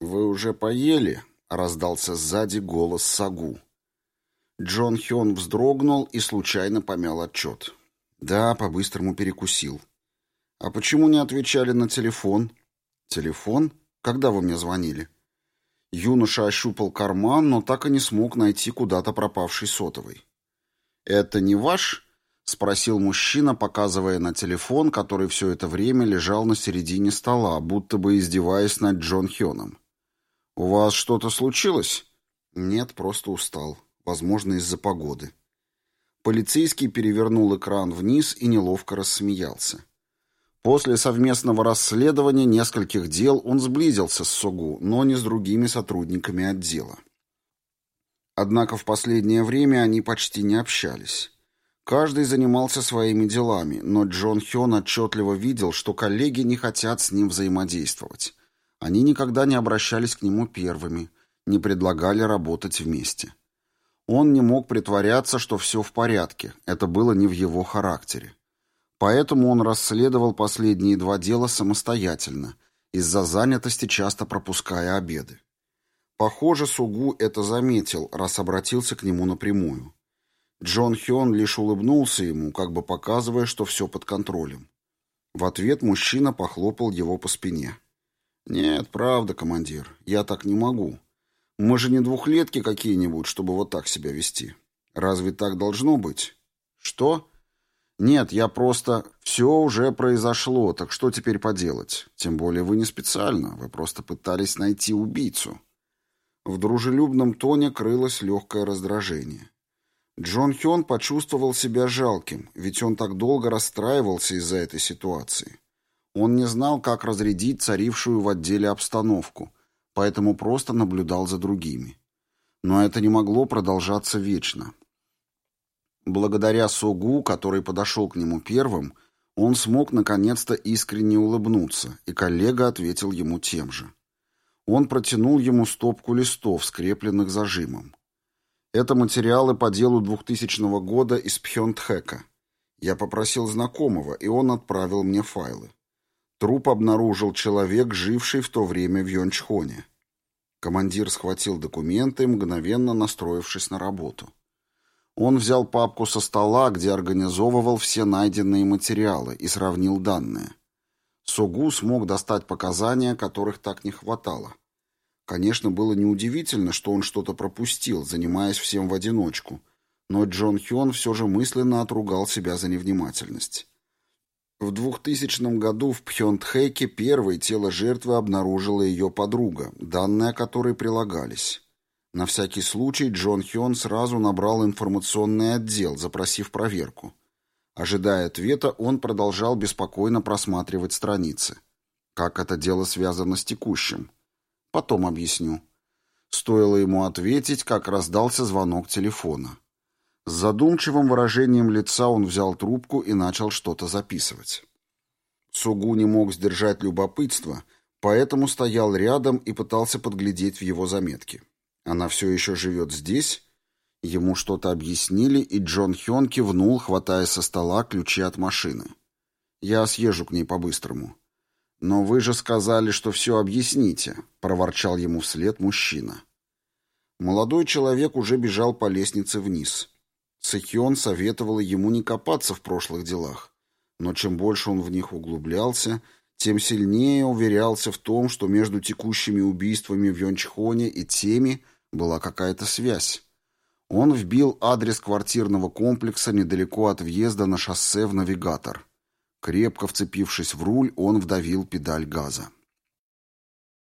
«Вы уже поели?» — раздался сзади голос Сагу. Джон Хён вздрогнул и случайно помял отчет. «Да, по-быстрому перекусил». «А почему не отвечали на телефон?» «Телефон? Когда вы мне звонили?» Юноша ощупал карман, но так и не смог найти куда-то пропавший сотовый. «Это не ваш?» — спросил мужчина, показывая на телефон, который все это время лежал на середине стола, будто бы издеваясь над Джон Хёном. «У вас что-то случилось?» «Нет, просто устал. Возможно, из-за погоды». Полицейский перевернул экран вниз и неловко рассмеялся. После совместного расследования нескольких дел он сблизился с Согу, но не с другими сотрудниками отдела. Однако в последнее время они почти не общались. Каждый занимался своими делами, но Джон Хён отчетливо видел, что коллеги не хотят с ним взаимодействовать. Они никогда не обращались к нему первыми, не предлагали работать вместе. Он не мог притворяться, что все в порядке, это было не в его характере. Поэтому он расследовал последние два дела самостоятельно, из-за занятости часто пропуская обеды. Похоже, Сугу это заметил, раз обратился к нему напрямую. Джон Хён лишь улыбнулся ему, как бы показывая, что все под контролем. В ответ мужчина похлопал его по спине. «Нет, правда, командир, я так не могу. Мы же не двухлетки какие-нибудь, чтобы вот так себя вести. Разве так должно быть?» «Что?» «Нет, я просто... Все уже произошло, так что теперь поделать? Тем более вы не специально, вы просто пытались найти убийцу». В дружелюбном тоне крылось легкое раздражение. Джон Хён почувствовал себя жалким, ведь он так долго расстраивался из-за этой ситуации. Он не знал, как разрядить царившую в отделе обстановку, поэтому просто наблюдал за другими. Но это не могло продолжаться вечно. Благодаря Согу, который подошел к нему первым, он смог наконец-то искренне улыбнуться, и коллега ответил ему тем же. Он протянул ему стопку листов, скрепленных зажимом. Это материалы по делу 2000 года из Пхёнтхэка. Я попросил знакомого, и он отправил мне файлы. Труп обнаружил человек, живший в то время в Йончхоне. Командир схватил документы, мгновенно настроившись на работу. Он взял папку со стола, где организовывал все найденные материалы и сравнил данные. Сугу смог достать показания, которых так не хватало. Конечно, было неудивительно, что он что-то пропустил, занимаясь всем в одиночку, но Джон Хён все же мысленно отругал себя за невнимательность. В 2000 году в Пхёнтхэке первое тело жертвы обнаружила ее подруга, данные о которой прилагались. На всякий случай Джон Хён сразу набрал информационный отдел, запросив проверку. Ожидая ответа, он продолжал беспокойно просматривать страницы. Как это дело связано с текущим? Потом объясню. Стоило ему ответить, как раздался звонок телефона. С задумчивым выражением лица он взял трубку и начал что-то записывать. Сугу не мог сдержать любопытство, поэтому стоял рядом и пытался подглядеть в его заметки. Она все еще живет здесь? Ему что-то объяснили, и Джон Хён кивнул, хватая со стола ключи от машины. «Я съезжу к ней по-быстрому». «Но вы же сказали, что все объясните», — проворчал ему вслед мужчина. Молодой человек уже бежал по лестнице вниз. Сэхён советовала ему не копаться в прошлых делах, но чем больше он в них углублялся, тем сильнее уверялся в том, что между текущими убийствами в Йончхоне и теми была какая-то связь. Он вбил адрес квартирного комплекса недалеко от въезда на шоссе в навигатор. Крепко вцепившись в руль, он вдавил педаль газа.